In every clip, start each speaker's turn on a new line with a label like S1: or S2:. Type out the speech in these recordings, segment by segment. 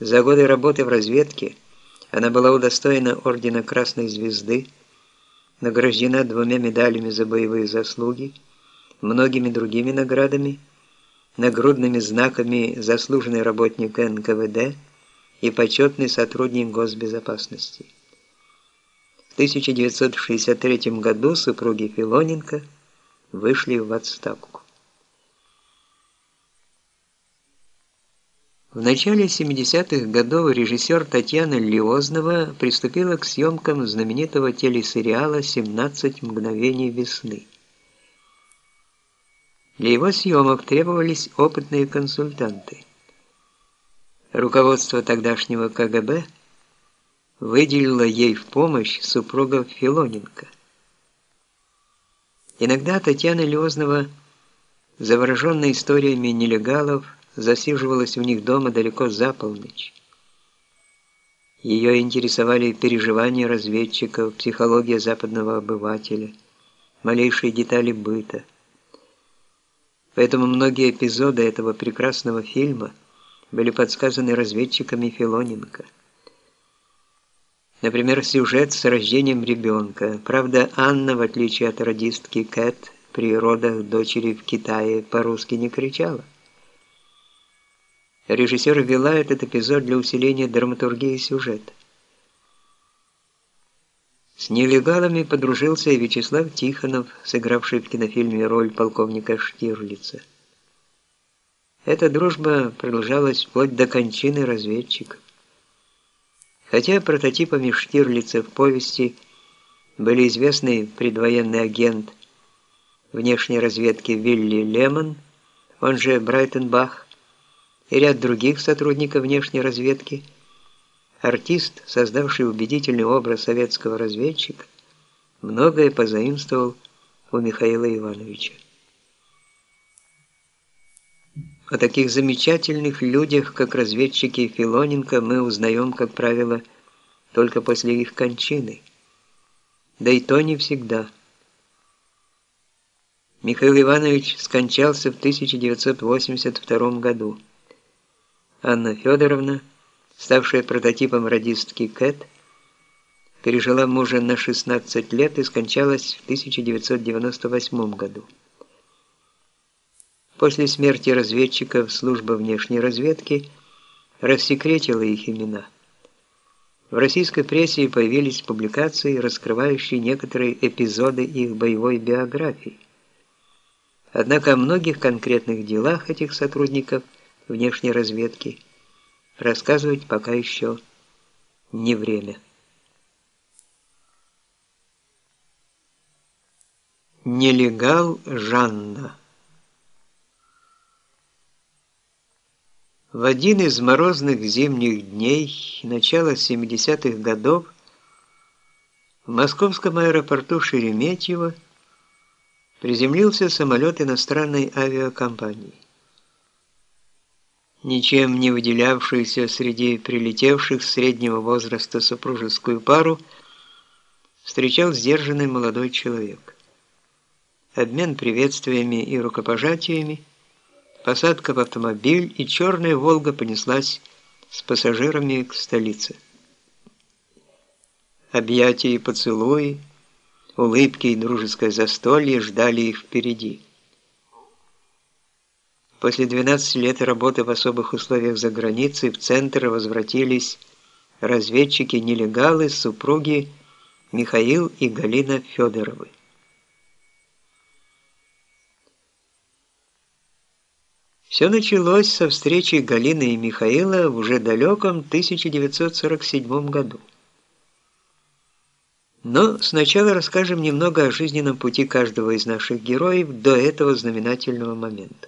S1: За годы работы в разведке она была удостоена Ордена Красной Звезды, награждена двумя медалями за боевые заслуги, многими другими наградами, нагрудными знаками «Заслуженный работник НКВД» и «Почетный сотрудник госбезопасности». В 1963 году супруги Филоненко вышли в отставку. В начале 70-х годов режиссер Татьяна Лиознова приступила к съемкам знаменитого телесериала «17 мгновений весны». Для его съемок требовались опытные консультанты. Руководство тогдашнего КГБ выделило ей в помощь супругов Филоненко. Иногда Татьяна Лиознова, завороженная историями нелегалов, засиживалась у них дома далеко за полночь. Ее интересовали переживания разведчиков, психология западного обывателя, малейшие детали быта. Поэтому многие эпизоды этого прекрасного фильма были подсказаны разведчиками Филоненко. Например, сюжет с рождением ребенка. Правда, Анна, в отличие от радистки Кэт, при родах дочери в Китае по-русски не кричала. Режиссер ввела этот эпизод для усиления драматургии сюжета. С нелегалами подружился и Вячеслав Тихонов, сыгравший в кинофильме роль полковника Штирлица. Эта дружба продолжалась вплоть до кончины разведчика. Хотя прототипами Штирлица в повести были известный предвоенный агент внешней разведки Вилли Лемон, он же Брайтенбах, и ряд других сотрудников внешней разведки, артист, создавший убедительный образ советского разведчика, многое позаимствовал у Михаила Ивановича. О таких замечательных людях, как разведчики Филоненко, мы узнаем, как правило, только после их кончины. Да и то не всегда. Михаил Иванович скончался в 1982 году. Анна Федоровна, ставшая прототипом радистки Кэт, пережила мужа на 16 лет и скончалась в 1998 году. После смерти разведчиков служба внешней разведки рассекретила их имена. В российской прессе появились публикации, раскрывающие некоторые эпизоды их боевой биографии. Однако о многих конкретных делах этих сотрудников – внешней разведки, рассказывать пока еще не время. Нелегал Жанна. В один из морозных зимних дней начала 70-х годов в московском аэропорту Шереметьево приземлился самолет иностранной авиакомпании ничем не выделявшуюся среди прилетевших среднего возраста супружескую пару, встречал сдержанный молодой человек. Обмен приветствиями и рукопожатиями, посадка в автомобиль, и черная «Волга» понеслась с пассажирами к столице. Объятия и поцелуи, улыбки и дружеское застолье ждали их впереди. После 12 лет работы в особых условиях за границей в центр возвратились разведчики-нелегалы, супруги Михаил и Галина Федоровы. Все началось со встречи Галины и Михаила в уже далеком 1947 году. Но сначала расскажем немного о жизненном пути каждого из наших героев до этого знаменательного момента.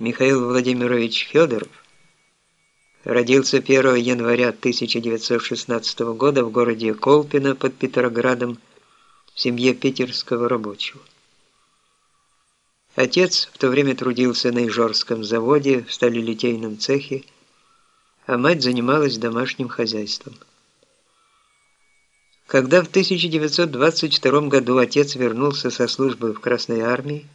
S1: Михаил Владимирович Федоров родился 1 января 1916 года в городе Колпино под Петроградом в семье питерского рабочего. Отец в то время трудился на Ижорском заводе в сталелитейном цехе, а мать занималась домашним хозяйством. Когда в 1922 году отец вернулся со службы в Красной армии,